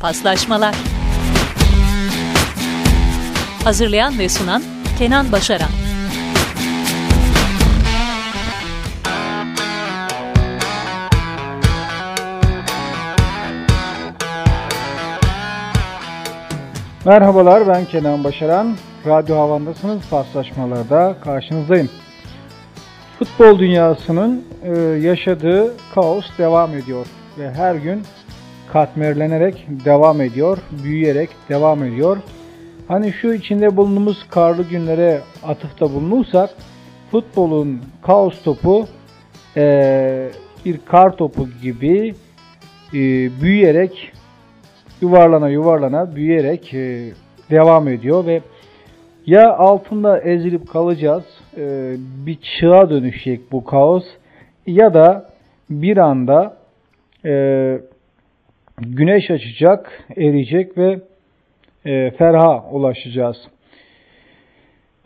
Paslaşmalar Hazırlayan ve sunan Kenan Başaran Merhabalar ben Kenan Başaran. Radyo Havan'dasınız. Paslaşmalarda karşınızdayım. Futbol dünyasının e, yaşadığı kaos devam ediyor ve her gün katmerlenerek devam ediyor, büyüyerek devam ediyor. Hani şu içinde bulunduğumuz karlı günlere atıfta bulunursak futbolun kaos topu e, bir kar topu gibi e, büyüyerek yuvarlana yuvarlana büyüyerek e, devam ediyor ve ya altında ezilip kalacağız, e, bir çığa dönüşecek bu kaos ya da bir anda e, güneş açacak, eriyecek ve e, ferha ulaşacağız.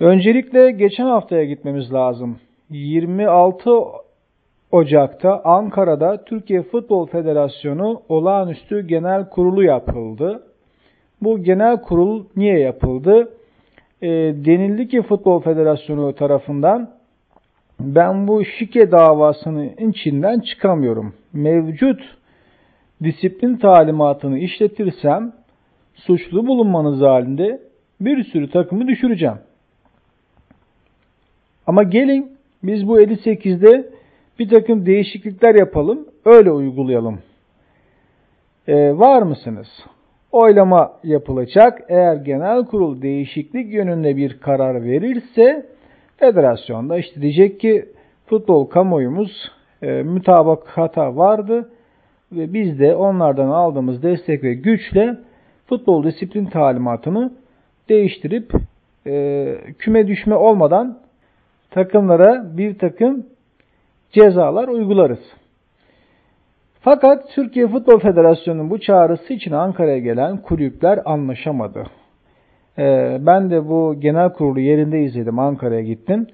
Öncelikle geçen haftaya gitmemiz lazım. 26 Ocak'ta Ankara'da Türkiye Futbol Federasyonu olağanüstü genel kurulu yapıldı. Bu genel kurul niye yapıldı? E, denildi ki Futbol Federasyonu tarafından ben bu şike davasının içinden çıkamıyorum. Mevcut disiplin talimatını işletirsem suçlu bulunmanız halinde bir sürü takımı düşüreceğim. Ama gelin biz bu 58'de bir takım değişiklikler yapalım, öyle uygulayalım. Ee, var mısınız? Oylama yapılacak. Eğer genel kurul değişiklik yönünde bir karar verirse federasyonda işte diyecek ki futbol kamuoyumuz e, mütabak vardı ve biz de onlardan aldığımız destek ve güçle futbol disiplin talimatını değiştirip e, küme düşme olmadan takımlara bir takım cezalar uygularız. Fakat Türkiye Futbol Federasyonu'nun bu çağrısı için Ankara'ya gelen kulüpler anlaşamadı. Ee, ben de bu genel kurulu yerinde izledim. Ankara'ya gittim.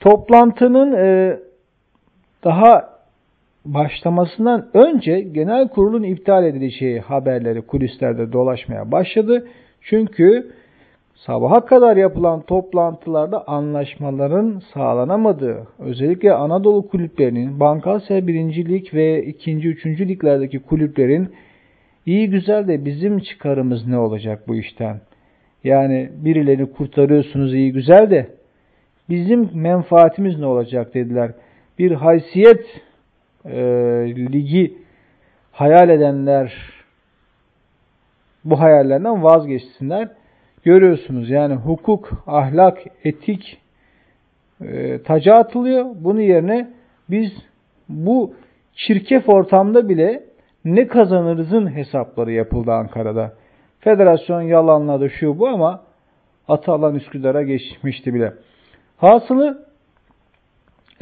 Toplantının e, daha başlamasından önce genel kurulun iptal edileceği haberleri kulislerde dolaşmaya başladı. Çünkü sabaha kadar yapılan toplantılarda anlaşmaların sağlanamadığı, özellikle Anadolu kulüplerinin, Bankasya 1. Lig ve 2. 3. liglerdeki kulüplerin iyi güzel de bizim çıkarımız ne olacak bu işten? Yani birilerini kurtarıyorsunuz iyi güzel de bizim menfaatimiz ne olacak dediler. Bir haysiyet e, ligi hayal edenler bu hayallerinden vazgeçsinler görüyorsunuz. Yani hukuk, ahlak, etik e, taca atılıyor. Bunun yerine biz bu çirkef ortamda bile ne kazanırızın hesapları yapıldı Ankara'da. Federasyon yalanladı şu bu ama Atalan Üsküdar'a geçmişti bile. Hasılı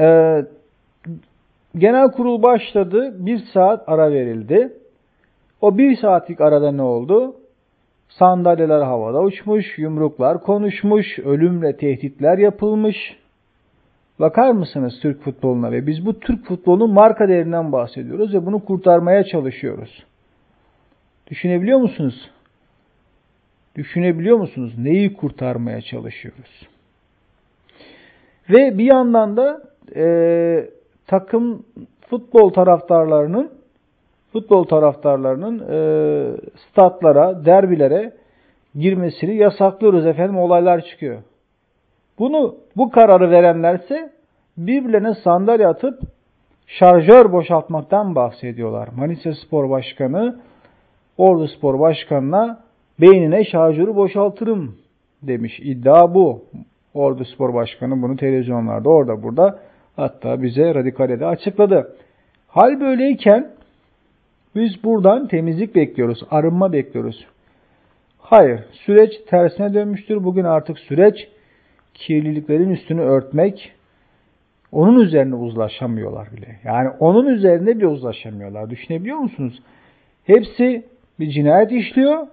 e, genel kurul başladı. Bir saat ara verildi. O bir saatlik arada ne oldu? Sandalyeler havada uçmuş, yumruklar konuşmuş, ölümle tehditler yapılmış. Bakar mısınız Türk futboluna ve biz bu Türk futbolunun marka değerinden bahsediyoruz ve bunu kurtarmaya çalışıyoruz. Düşünebiliyor musunuz? Düşünebiliyor musunuz neyi kurtarmaya çalışıyoruz? Ve bir yandan da e, takım futbol taraftarlarının futbol taraftarlarının e, statlara, derbilere girmesini yasaklıyoruz efendim olaylar çıkıyor. Bunu bu kararı verenlerse birbirlerine sandalye atıp şarjör boşaltmaktan bahsediyorlar. Manisa Spor Başkanı Ordu Spor Başkanı'na beynine şarjörü boşaltırım demiş. İddia bu. Ordu Spor Başkanı bunu televizyonlarda orada burada hatta bize radikalede açıkladı. Hal böyleyken biz buradan temizlik bekliyoruz, arınma bekliyoruz. Hayır, süreç tersine dönmüştür. Bugün artık süreç kirliliklerin üstünü örtmek, onun üzerine uzlaşamıyorlar bile. Yani onun üzerinde bile uzlaşamıyorlar. Düşünebiliyor musunuz? Hepsi bir cinayet işliyor.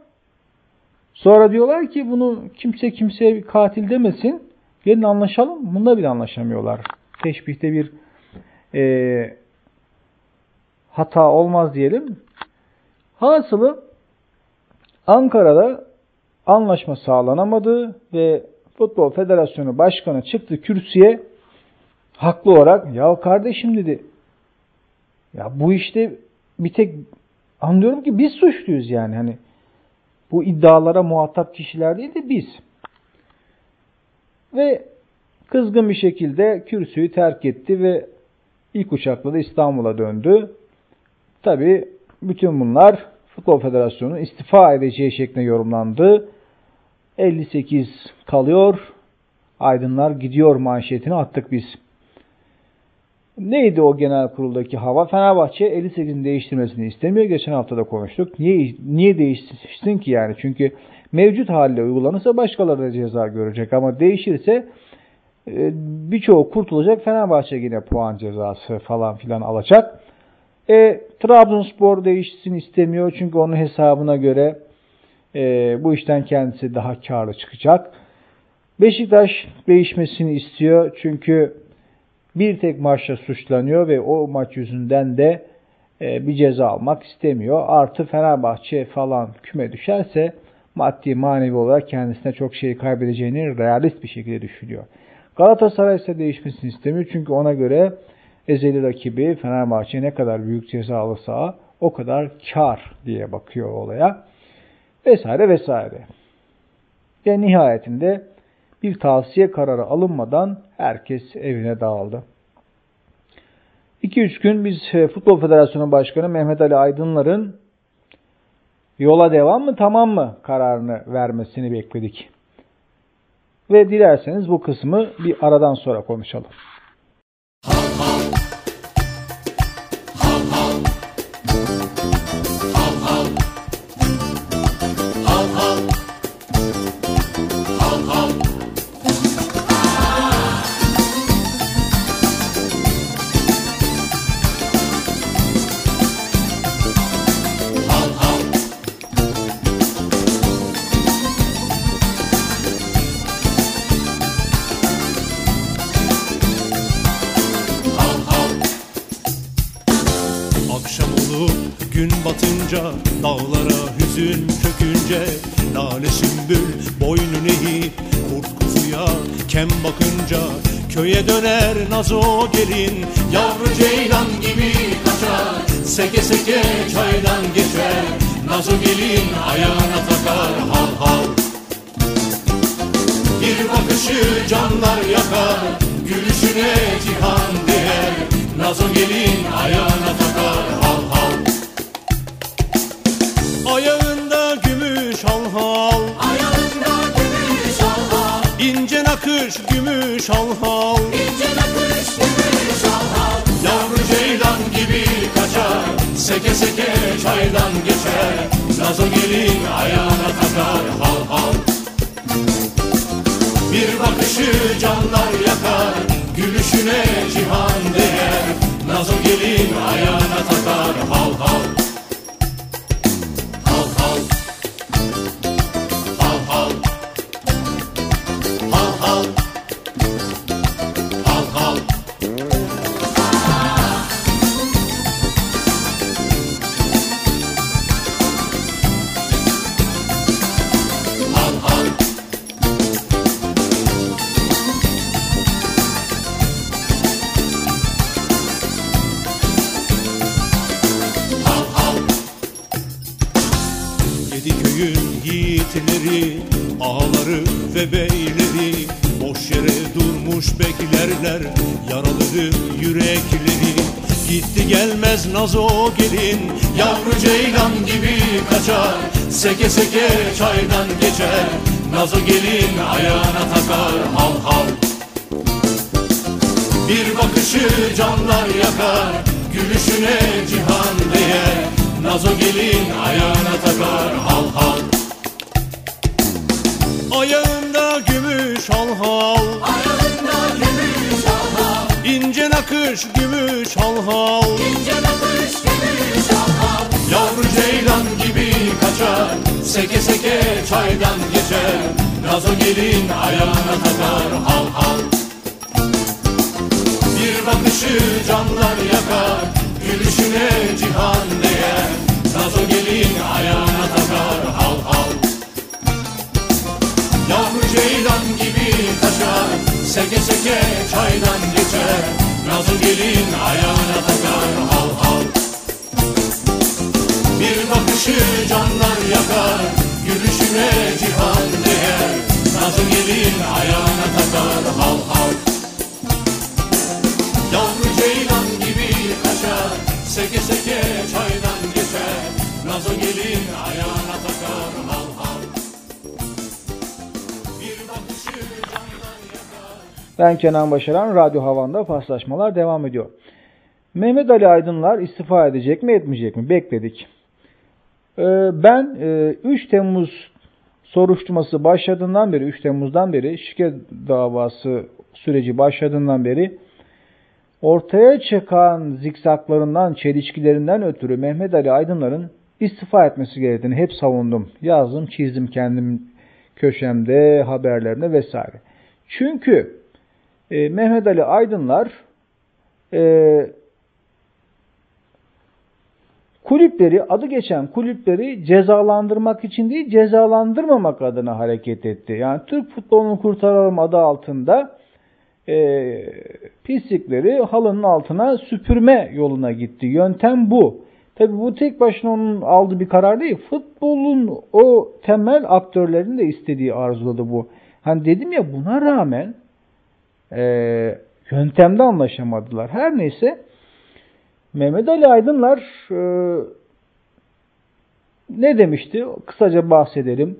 Sonra diyorlar ki bunu kimse kimseye bir katil demesin. Gelin anlaşalım. Bunda bile anlaşamıyorlar. Teşbihte bir e, hata olmaz diyelim. Hasılı Ankara'da anlaşma sağlanamadı ve Futbol Federasyonu Başkanı çıktı kürsüye haklı olarak ya kardeşim dedi ya bu işte bir tek anlıyorum ki biz suçluyuz yani hani bu iddialara muhatap kişiler değil de biz. Ve kızgın bir şekilde kürsüyü terk etti ve ilk uçakla da İstanbul'a döndü. Tabi bütün bunlar Futbol Federasyonu istifa edeceği şeklinde yorumlandı. 58 kalıyor. Aydınlar gidiyor manşetini attık biz. Neydi o genel kuruldaki hava? Fenerbahçe 58'in değiştirmesini istemiyor. Geçen hafta da konuştuk. Niye niye değişsin ki yani? Çünkü mevcut haliyle uygulanırsa başkaları da ceza görecek ama değişirse birçoğu kurtulacak. Fenerbahçe yine puan cezası falan filan alacak. E, Trabzonspor değişsin istemiyor çünkü onun hesabına göre e, bu işten kendisi daha karlı çıkacak. Beşiktaş değişmesini istiyor çünkü bir tek maçla suçlanıyor ve o maç yüzünden de e, bir ceza almak istemiyor. Artı Fenerbahçe falan küme düşerse maddi manevi olarak kendisine çok şey kaybedeceğini realist bir şekilde düşünüyor. Galatasaray ise değişmesini istemiyor çünkü ona göre ezeli rakibi Fenerbahçe ne kadar büyük ceza alırsa o kadar kar diye bakıyor olaya. Vesaire vesaire. Ve nihayetinde bir tavsiye kararı alınmadan herkes evine dağıldı. 2-3 gün biz e, Futbol Federasyonu Başkanı Mehmet Ali Aydınlar'ın yola devam mı tamam mı kararını vermesini bekledik. Ve dilerseniz bu kısmı bir aradan sonra konuşalım. Nazo gelin Yavru ceylan gibi kaçar Seke seke çaydan geçer Nazo gelin ayağına takar hal hal Bir bakışı canlar yakar Gülüşüne cihan değer Nazo gelin ayağına Seke seke çaydan geçer Nazo gelin ayağına takar hal hal. Bir bakışı canlar yakar Gülüşüne cihan değer. Nazo gelin ayağına Seke seke çaydan geçer Nazo gelin ayağına takar hal hal Bir bakışı canlar yakar Gülüşüne cihan değer Nazo gelin ayağına takar hal hal Ayağında gümüş hal hal Ayağında gümüş hal hal İnce nakış gümüş hal hal İnce nakış gümüş hal hal Yavru ceylan gibi kaçar. Seke seke çaydan geçer. Gazo gelin ayağına takar Hal hal Bir bakışı canlar yakar. Gülüşüne cihan değer. Gazo gelin ayağına takar Hal hal Yavru ceylan gibi kaçar. Seke seke çaydan geçer. Gazo gelin ayağına takar Hal hal bir bakışı canlar yakar Gülüşüne cihan değer Nazlı gelin ayağına takar hal hal Yavru ceylan gibi kaçar Seke seke çaydan geçer Nazo gelin ayağına takar hal hal Ben Kenan Başaran, Radyo Havan'da paslaşmalar devam ediyor. Mehmet Ali Aydınlar istifa edecek mi etmeyecek mi? Bekledik. Ee, ben e, 3 Temmuz soruşturması başladığından beri, 3 Temmuz'dan beri, şike davası süreci başladığından beri ortaya çıkan zikzaklarından, çelişkilerinden ötürü Mehmet Ali Aydınlar'ın istifa etmesi gerektiğini hep savundum. Yazdım, çizdim kendim köşemde, haberlerimde vesaire. Çünkü e, Mehmet Ali Aydınlar e, kulüpleri, adı geçen kulüpleri cezalandırmak için değil, cezalandırmamak adına hareket etti. Yani Türk futbolunu kurtaralım adı altında e, pislikleri halının altına süpürme yoluna gitti. Yöntem bu. Tabi bu tek başına onun aldığı bir karar değil. Futbolun o temel aktörlerin de istediği arzuladı bu. Hani dedim ya buna rağmen e, yöntemde anlaşamadılar. Her neyse Mehmet Ali Aydınlar e, ne demişti? Kısaca bahsedelim.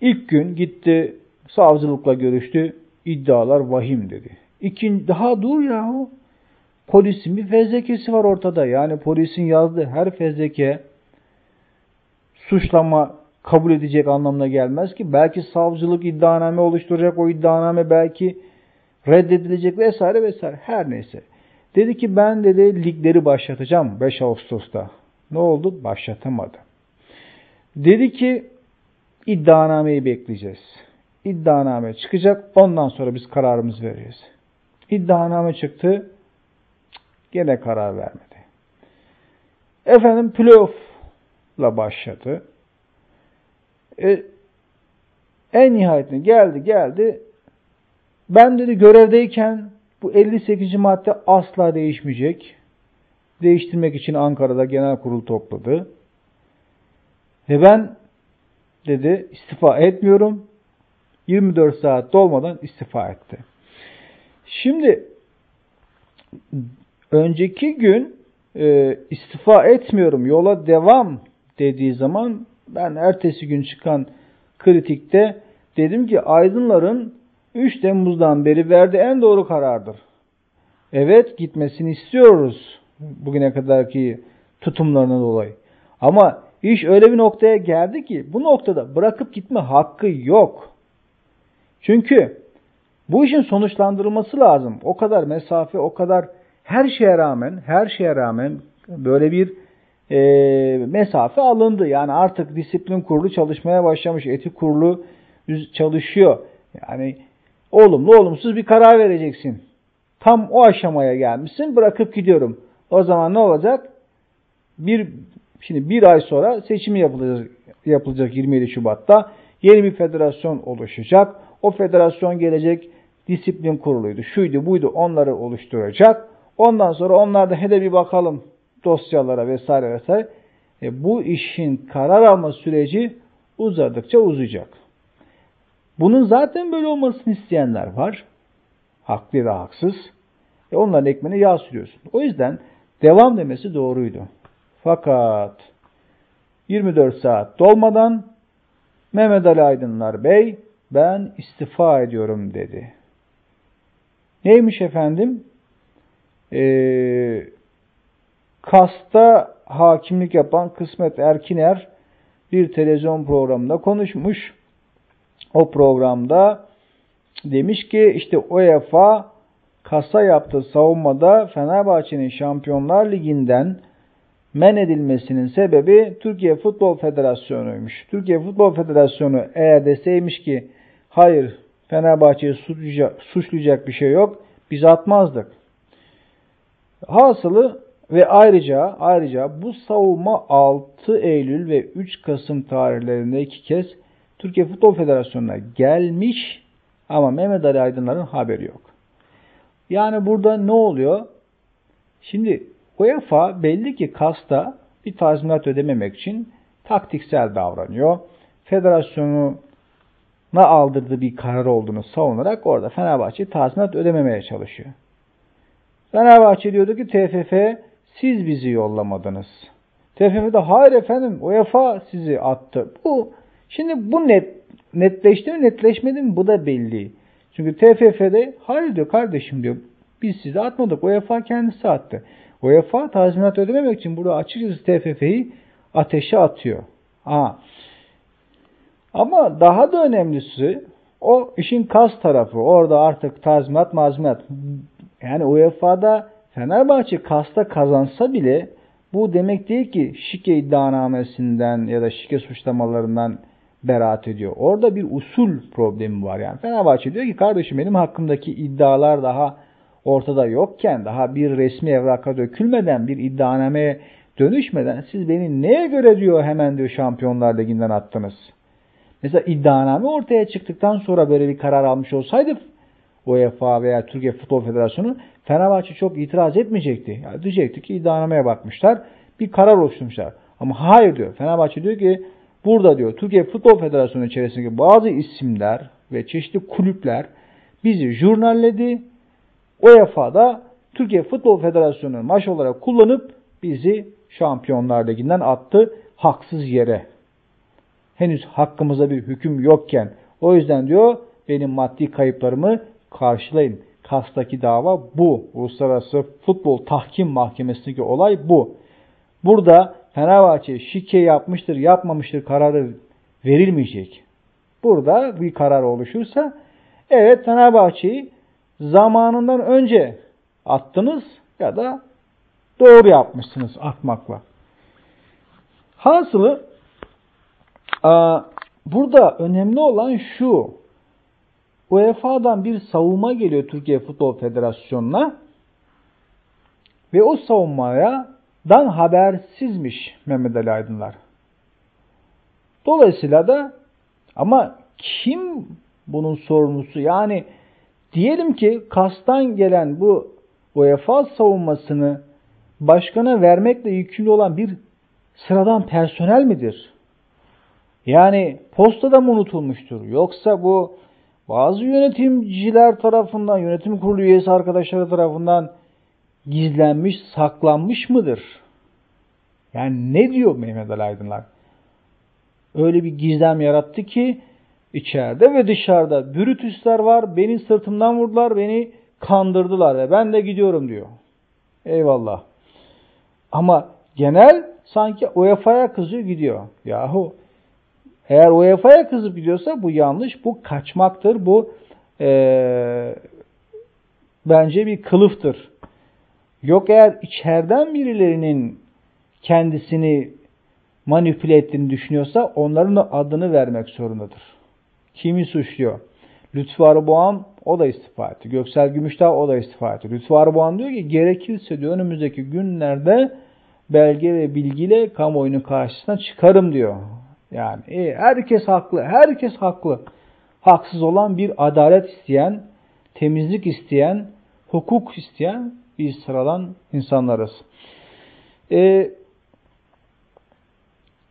İlk gün gitti savcılıkla görüştü. İddialar vahim dedi. İkinci, daha dur yahu. Polisin bir fezlekesi var ortada. Yani polisin yazdığı her fezleke suçlama kabul edecek anlamına gelmez ki. Belki savcılık iddianame oluşturacak. O iddianame belki reddedilecek vesaire vesaire. Her neyse. Dedi ki ben dedi ligleri başlatacağım 5 Ağustos'ta. Ne oldu? Başlatamadı. Dedi ki iddianameyi bekleyeceğiz. İddianame çıkacak. Ondan sonra biz kararımızı vereceğiz. İddianame çıktı. Gene karar vermedi. Efendim playoff'la başladı. E, en nihayetinde geldi geldi. Ben dedi görevdeyken bu 58. madde asla değişmeyecek. Değiştirmek için Ankara'da genel kurul topladı. Ve ben dedi istifa etmiyorum. 24 saat dolmadan istifa etti. Şimdi önceki gün e, istifa etmiyorum yola devam dediği zaman ben ertesi gün çıkan kritikte dedim ki aydınların 3 Temmuz'dan beri verdiği en doğru karardır. Evet gitmesini istiyoruz bugüne kadarki tutumlarına dolayı. Ama iş öyle bir noktaya geldi ki bu noktada bırakıp gitme hakkı yok. Çünkü bu işin sonuçlandırılması lazım. O kadar mesafe, o kadar her şeye rağmen, her şeye rağmen böyle bir e, mesafe alındı. Yani artık disiplin kurulu çalışmaya başlamış, etik kurulu çalışıyor. Yani olumlu olumsuz bir karar vereceksin. Tam o aşamaya gelmişsin, bırakıp gidiyorum. O zaman ne olacak? Bir şimdi bir ay sonra seçimi yapılacak, yapılacak 27 Şubat'ta. Yeni bir federasyon oluşacak. O federasyon gelecek disiplin kuruluydu, şuydu, buydu onları oluşturacak. Ondan sonra onlar da hede bir bakalım dosyalara vesaire vesaire. E, bu işin karar alma süreci uzadıkça uzayacak. Bunun zaten böyle olmasını isteyenler var. Haklı ve haksız. E onların ekmeğine yağ sürüyorsun. O yüzden devam demesi doğruydu. Fakat 24 saat dolmadan Mehmet Ali Aydınlar Bey ben istifa ediyorum dedi. Neymiş efendim? Ee, Kasta hakimlik yapan Kısmet Erkiner bir televizyon programında konuşmuş. O programda demiş ki işte UEFA kasa yaptığı savunmada Fenerbahçe'nin Şampiyonlar Ligi'nden men edilmesinin sebebi Türkiye Futbol Federasyonu'ymuş. Türkiye Futbol Federasyonu eğer deseymiş ki hayır Fenerbahçe'yi suçlayacak, suçlayacak bir şey yok biz atmazdık. Hasılı ve ayrıca ayrıca bu savunma 6 Eylül ve 3 Kasım tarihlerinde iki kez Türkiye Futbol Federasyonu'na gelmiş Ama Mehmet Ali Aydınlar'ın haberi yok. Yani burada ne oluyor? Şimdi UEFA belli ki KAS'ta bir tazminat ödememek için taktiksel davranıyor. Federasyonu na aldırdığı bir karar olduğunu savunarak orada Fenerbahçe tazminat ödememeye çalışıyor. Fenerbahçe diyordu ki TFF siz bizi yollamadınız. TFF de hayır efendim UEFA sizi attı. Bu şimdi bu net netleşti mi netleşmedi mi bu da belli. Çünkü TFF'de hayır diyor kardeşim diyor biz sizi atmadık UEFA kendisi attı. UEFA tazminat ödememek için burada açıkçası TFF'yi ateşe atıyor. Aa. Ama daha da önemlisi o işin kas tarafı. Orada artık tazminat mazminat. Yani UEFA'da Fenerbahçe kasta kazansa bile bu demek değil ki şike iddianamesinden ya da şike suçlamalarından beraat ediyor. Orada bir usul problemi var yani. Fenerbahçe diyor ki kardeşim benim hakkımdaki iddialar daha ortada yokken, daha bir resmi evraka dökülmeden, bir iddianameye dönüşmeden siz beni neye göre diyor hemen diyor Şampiyonlar Ligi'nden attınız. Mesela iddianame ortaya çıktıktan sonra böyle bir karar almış olsaydı UEFA veya Türkiye Futbol Federasyonu Fenerbahçe çok itiraz etmeyecekti. Yani diyecekti ki iddianameye bakmışlar, bir karar oluşturmuşlar. Ama hayır diyor. Fenerbahçe diyor ki burada diyor Türkiye Futbol Federasyonu içerisindeki bazı isimler ve çeşitli kulüpler bizi jurnalledi. UEFA da Türkiye Futbol Federasyonu maç olarak kullanıp bizi Şampiyonlar Ligi'nden attı haksız yere. Henüz hakkımıza bir hüküm yokken. O yüzden diyor benim maddi kayıplarımı karşılayın. Kas'taki dava bu. Uluslararası Futbol Tahkim Mahkemesi'ndeki olay bu. Burada Fenerbahçe şike yapmıştır, yapmamıştır kararı verilmeyecek. Burada bir karar oluşursa evet Fenerbahçe'yi zamanından önce attınız ya da doğru yapmışsınız atmakla. Hasılı burada önemli olan şu. UEFA'dan bir savunma geliyor Türkiye Futbol Federasyonu'na ve o savunmaya dan habersizmiş Mehmet Ali Aydınlar. Dolayısıyla da ama kim bunun sorumlusu? Yani diyelim ki kastan gelen bu UEFA savunmasını başkana vermekle yükümlü olan bir sıradan personel midir? Yani postada mı unutulmuştur? Yoksa bu bazı yönetimciler tarafından, yönetim kurulu üyesi arkadaşları tarafından gizlenmiş, saklanmış mıdır? Yani ne diyor Mehmet Ali Aydınlar? Öyle bir gizem yarattı ki içeride ve dışarıda bürütüsler var. Beni sırtımdan vurdular, beni kandırdılar ve ben de gidiyorum diyor. Eyvallah. Ama genel sanki UEFA'ya kızıyor gidiyor. Yahu eğer UEFA'ya kızıp gidiyorsa bu yanlış, bu kaçmaktır, bu ee, bence bir kılıftır. Yok eğer içeriden birilerinin kendisini manipüle ettiğini düşünüyorsa onların da adını vermek zorundadır. Kimi suçluyor? Lütfü Arıboğan o da istifa etti. Göksel Gümüşdağ o da istifa etti. Lütfü Arıboğan diyor ki gerekirse diyor önümüzdeki günlerde belge ve bilgiyle kamuoyunun karşısına çıkarım diyor. Yani e, herkes haklı, herkes haklı. Haksız olan bir adalet isteyen, temizlik isteyen, hukuk isteyen biz sıradan insanlarız. E,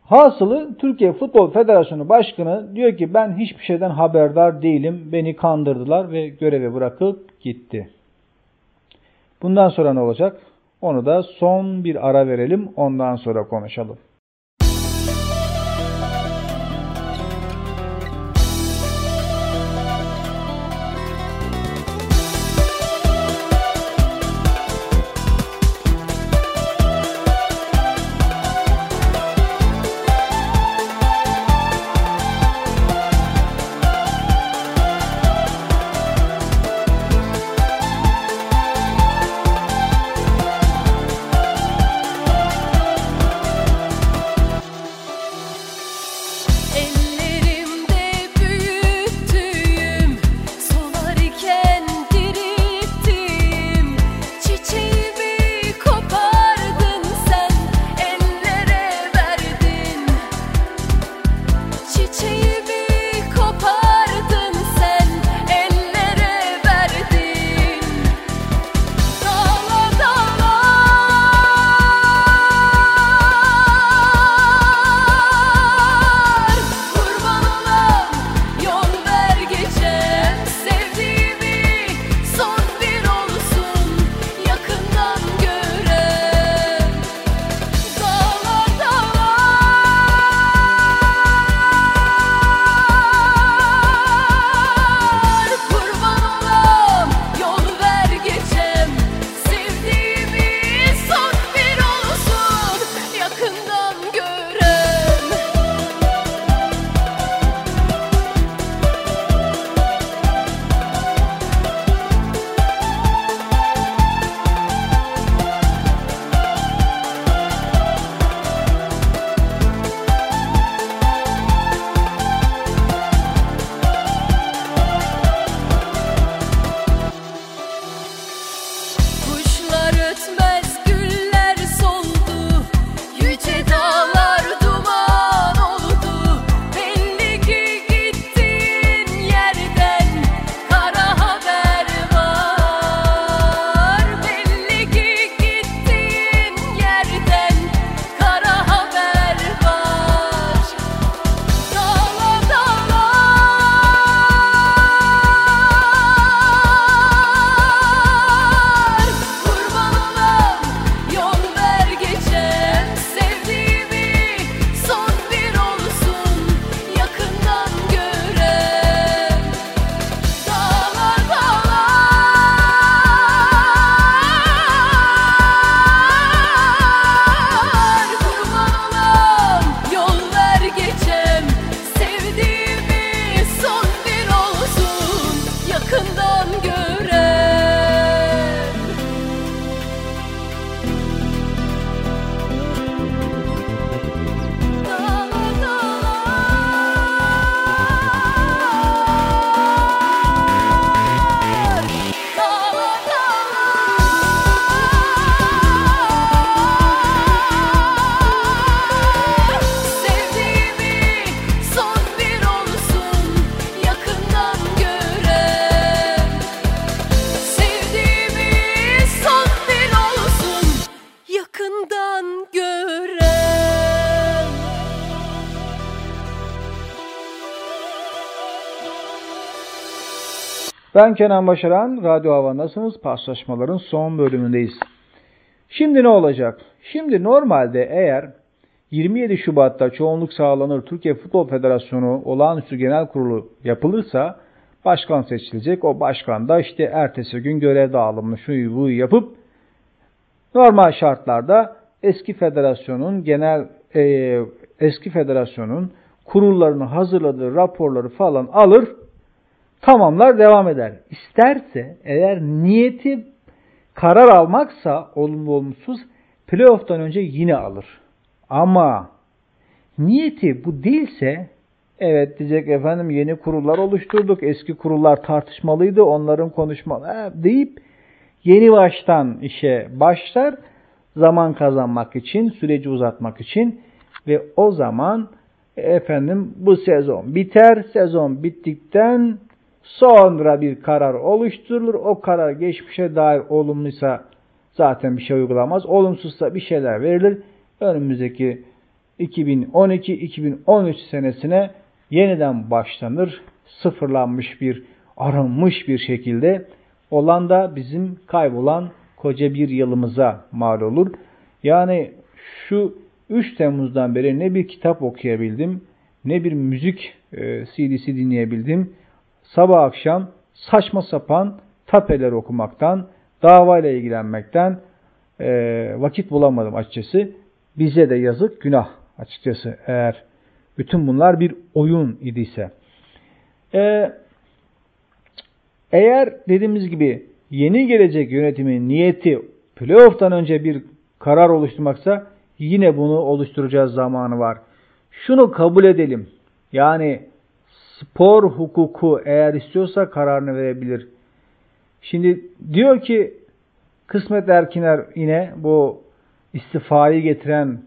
hasılı Türkiye Futbol Federasyonu Başkanı diyor ki ben hiçbir şeyden haberdar değilim. Beni kandırdılar ve görevi bırakıp gitti. Bundan sonra ne olacak? Onu da son bir ara verelim. Ondan sonra konuşalım. Ben Kenan Başaran, Radyo Havandasınız. Paslaşmaların son bölümündeyiz. Şimdi ne olacak? Şimdi normalde eğer 27 Şubat'ta çoğunluk sağlanır Türkiye Futbol Federasyonu olağanüstü genel kurulu yapılırsa başkan seçilecek. O başkan da işte ertesi gün görev dağılımını şuyu buyu yapıp normal şartlarda eski federasyonun genel e, eski federasyonun kurullarını hazırladığı raporları falan alır tamamlar devam eder. İsterse eğer niyeti karar almaksa olumlu olumsuz playoff'tan önce yine alır. Ama niyeti bu değilse evet diyecek efendim yeni kurullar oluşturduk. Eski kurullar tartışmalıydı. Onların konuşmaları deyip yeni baştan işe başlar. Zaman kazanmak için, süreci uzatmak için ve o zaman efendim bu sezon biter. Sezon bittikten Sonra bir karar oluşturulur. O karar geçmişe dair olumluysa zaten bir şey uygulamaz. Olumsuzsa bir şeyler verilir. Önümüzdeki 2012-2013 senesine yeniden başlanır. Sıfırlanmış bir, arınmış bir şekilde olan da bizim kaybolan koca bir yılımıza mal olur. Yani şu 3 Temmuz'dan beri ne bir kitap okuyabildim, ne bir müzik e, CD'si dinleyebildim, sabah akşam saçma sapan tapeler okumaktan, davayla ilgilenmekten e, vakit bulamadım açıkçası. Bize de yazık, günah açıkçası eğer bütün bunlar bir oyun idiyse. E, eğer dediğimiz gibi yeni gelecek yönetimin niyeti playoff'tan önce bir karar oluşturmaksa yine bunu oluşturacağız zamanı var. Şunu kabul edelim. Yani spor hukuku eğer istiyorsa kararını verebilir. Şimdi diyor ki Kısmet Erkiner yine bu istifayı getiren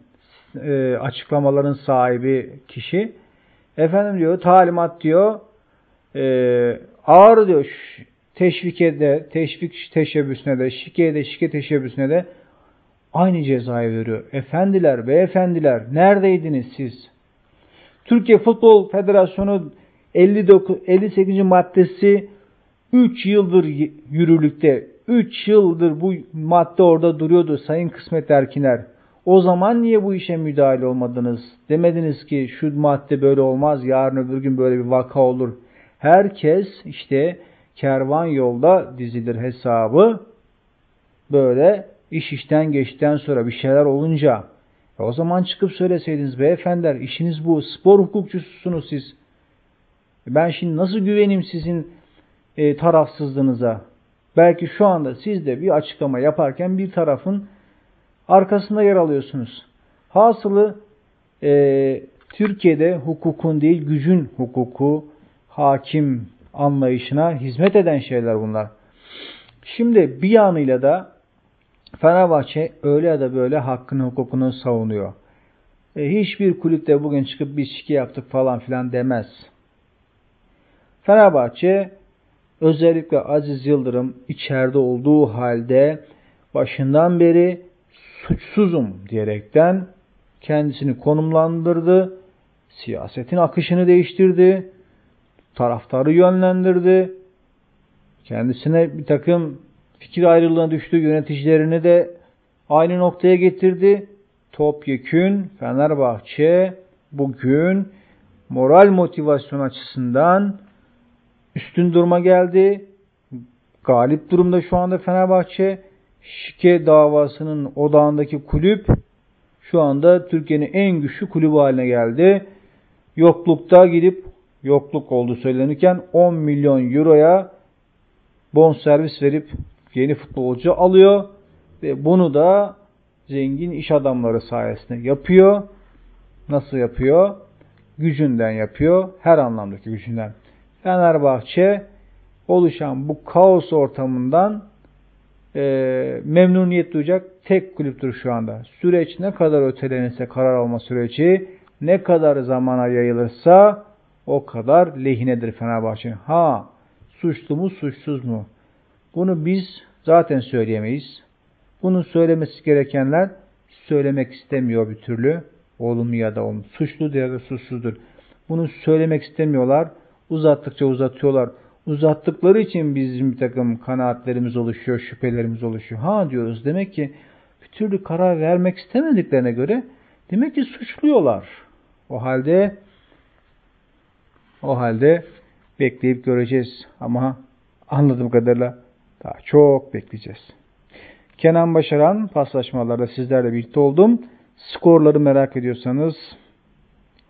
e, açıklamaların sahibi kişi efendim diyor talimat diyor e, ağır diyor teşvikede, teşvik teşebbüsüne de, şikeye şike teşebbüsüne de aynı cezayı veriyor. Efendiler, beyefendiler neredeydiniz siz? Türkiye Futbol Federasyonu 59, 58. maddesi 3 yıldır yürürlükte. 3 yıldır bu madde orada duruyordu Sayın Kısmet Erkiner. O zaman niye bu işe müdahale olmadınız? Demediniz ki şu madde böyle olmaz, yarın öbür gün böyle bir vaka olur. Herkes işte kervan yolda dizilir hesabı. Böyle iş işten geçtikten sonra bir şeyler olunca e o zaman çıkıp söyleseydiniz beyefendiler işiniz bu. Spor hukukçusunuz siz. Ben şimdi nasıl güveneyim sizin e, tarafsızlığınıza? Belki şu anda siz de bir açıklama yaparken bir tarafın arkasında yer alıyorsunuz. Hasılı e, Türkiye'de hukukun değil gücün hukuku, hakim anlayışına hizmet eden şeyler bunlar. Şimdi bir yanıyla da Fenerbahçe öyle ya da böyle hakkını hukukunu savunuyor. E, hiçbir kulüpte bugün çıkıp bir şike yaptık falan filan demez. Fenerbahçe özellikle Aziz Yıldırım içeride olduğu halde başından beri suçsuzum diyerekten kendisini konumlandırdı. Siyasetin akışını değiştirdi. Taraftarı yönlendirdi. Kendisine bir takım fikir ayrılığına düştüğü yöneticilerini de aynı noktaya getirdi. Topyekün Fenerbahçe bugün moral motivasyon açısından üstün duruma geldi. Galip durumda şu anda Fenerbahçe. Şike davasının odağındaki kulüp şu anda Türkiye'nin en güçlü kulübü haline geldi. Yoklukta gidip yokluk oldu söylenirken 10 milyon euroya bon servis verip yeni futbolcu alıyor ve bunu da zengin iş adamları sayesinde yapıyor. Nasıl yapıyor? Gücünden yapıyor. Her anlamdaki gücünden. Fenerbahçe oluşan bu kaos ortamından e, memnuniyet duyacak tek kulüptür şu anda. Süreç ne kadar ötelenirse karar alma süreci ne kadar zamana yayılırsa o kadar lehinedir Fenerbahçe'nin. Ha suçlu mu suçsuz mu? Bunu biz zaten söyleyemeyiz. Bunu söylemesi gerekenler söylemek istemiyor bir türlü. Olumlu ya da olumlu. Suçlu ya da suçsuzdur. Bunu söylemek istemiyorlar uzattıkça uzatıyorlar. uzattıkları için bizim bir takım kanaatlerimiz oluşuyor, şüphelerimiz oluşuyor. Ha diyoruz demek ki bir türlü karar vermek istemediklerine göre demek ki suçluyorlar. O halde o halde bekleyip göreceğiz ama anladığım kadarıyla daha çok bekleyeceğiz. Kenan Başaran paslaşmalarda sizlerle birlikte oldum. Skorları merak ediyorsanız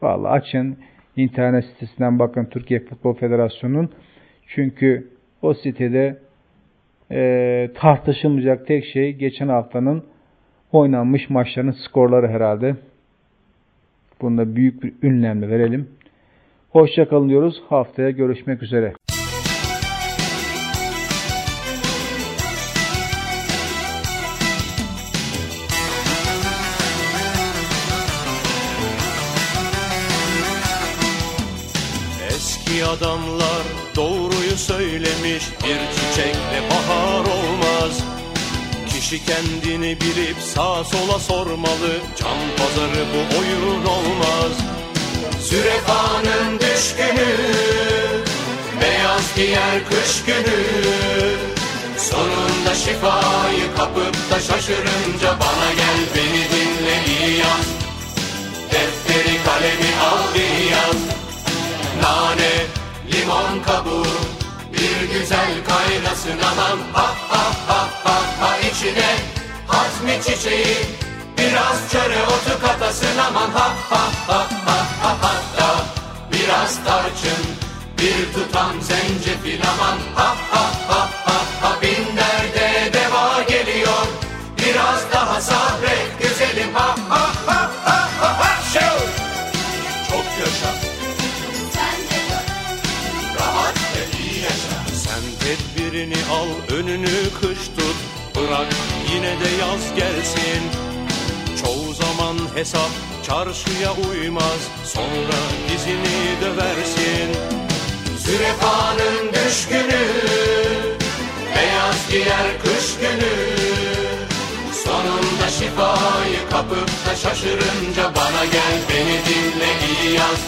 vallahi açın internet sitesinden bakın Türkiye Futbol Federasyonu'nun çünkü o sitede e, tartışılmayacak tek şey geçen haftanın oynanmış maçların skorları herhalde. Bunu da büyük bir ünlemle verelim. Hoşçakalın diyoruz. Haftaya görüşmek üzere. Adamlar doğruyu söylemiş. Bir çiçekle bahar olmaz. Kişi kendini bilip sağa sola sormalı. Can pazarı bu oyun olmaz. Sürefanın düşkünü Beyaz giyer kış günü. Sonunda şifayı kapıp da şaşırınca Bana gel beni dinle iyi yaz Defteri kalemi al bir yaz Nane, limon kabuğu Bir güzel kaynasın aman Ha ha ha ha ha içine Hazmi çiçeği Biraz çöre otu katasın aman. Ha ha ha ha ha hatta Biraz tarçın Bir tutam zencefil aman. Ha ha ha ha önünü kış tut. Bırak yine de yaz gelsin. Çoğu zaman hesap çarşıya uymaz. Sonra dizini döversin. Sürefanın düşkünü, beyaz giyer kış günü. Sonunda şifayı kapıp da şaşırınca bana gel beni dinle iyi yaz.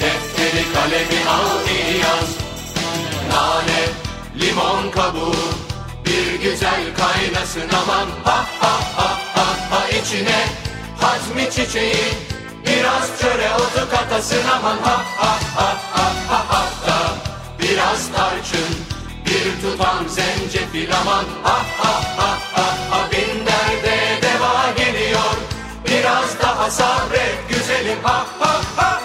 Defteri kalemi al iyi yaz Nane, limon kabuğu Bir güzel kaynasın aman Ha ha ha ha ha içine Hazmi çiçeği Biraz çöre otu katasın aman Ha ha ha ha ha ha da Biraz tarçın Bir tutam zencefil aman Ha ha ha ha ha Bin derde deva geliyor Biraz daha sabret güzelim Ha ha ha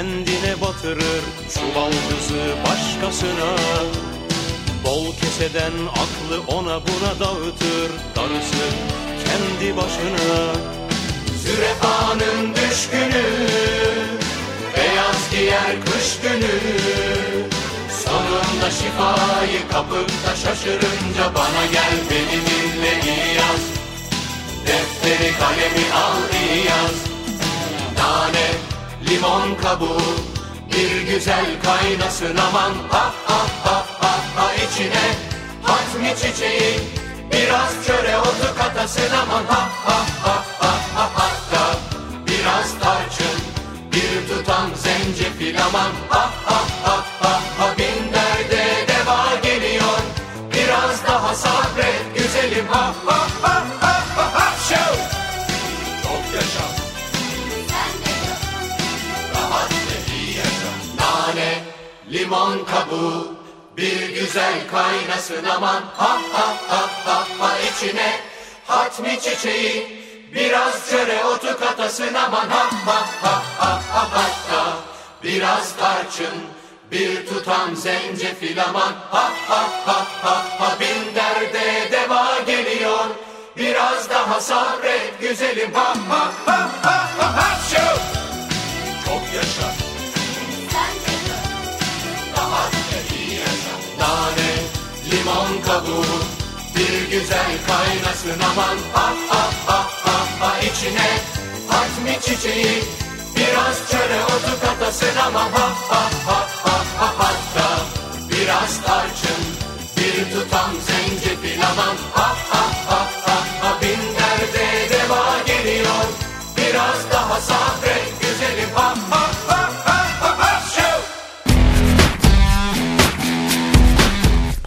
kendine batırır Çuval kızı başkasına. Bol keseden aklı ona buna dağıtır Darısı kendi başına. Sürefanın düşkünü Beyaz giyer kış günü. Sonunda şifayı kapıp şaşırınca Bana gel beni dinle iyi yaz Defteri kalemi al iyi yaz Nane, limon kabuğu Bir güzel kaynasın aman. Ha ha ha ha ha içine Hatmi çiçeği Biraz çöre otu katasın aman. Ha ha ha ha ha hatta Biraz tarçın Bir tutam zencefil aman. Ha ha ha limon kabuğu, bir güzel kaynasın aman. Ha ha ha ha ha içine hatmi çiçeği, biraz çöre otu katasın aman. Ha ha ha ha ha hatta biraz tarçın, bir tutam zencefil aman. Ha ha ha ha ha bin derde deva geliyor. Biraz daha sabret güzelim ha ha ha ha ha ha! Çok yaşa Nane, limon kabuğu, bir güzel kaynasın aman. Ha ha ha ha ha içine hatmi çiçeği, biraz çöre otu katasın aman. Ha ha ha ha ha hatta biraz tarçın, bir tutam zencefil aman.